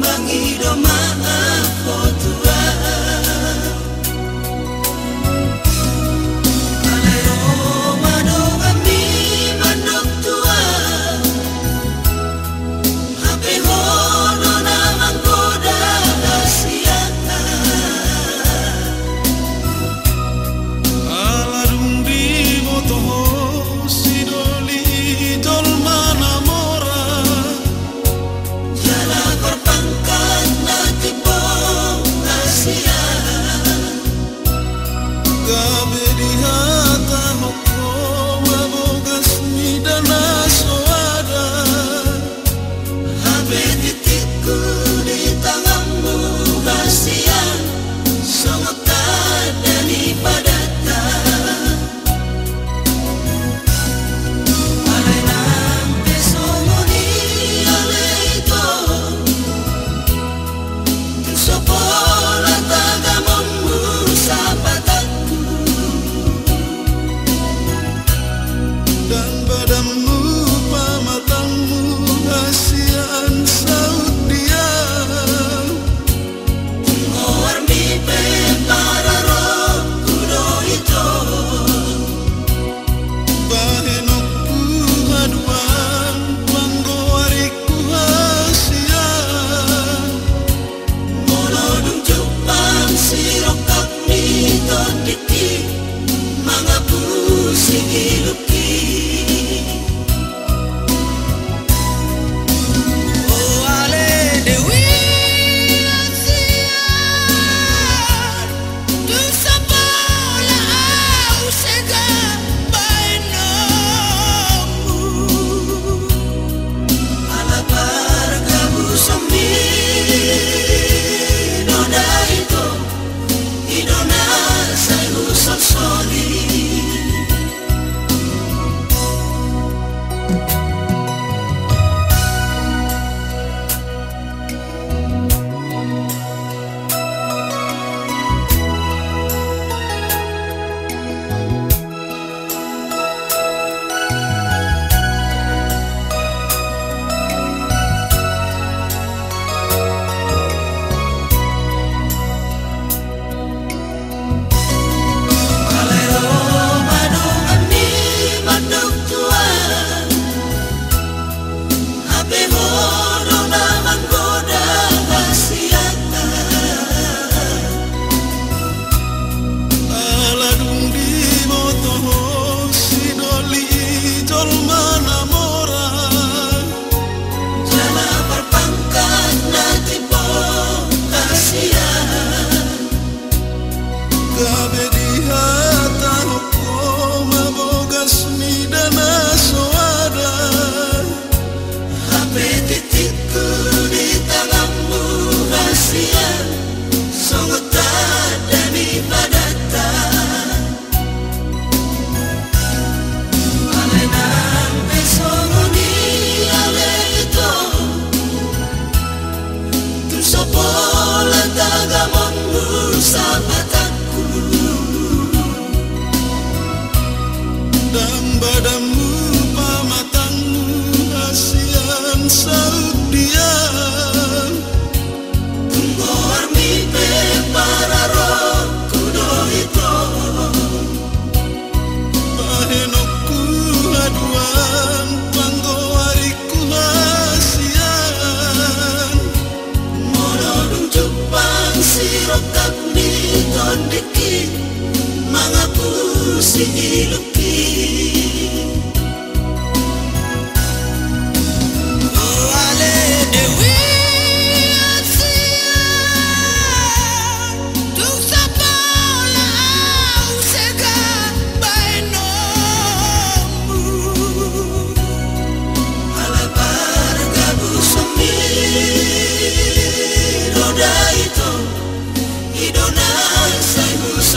Mangido maafo I'm gonna be the honey.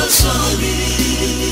sabirin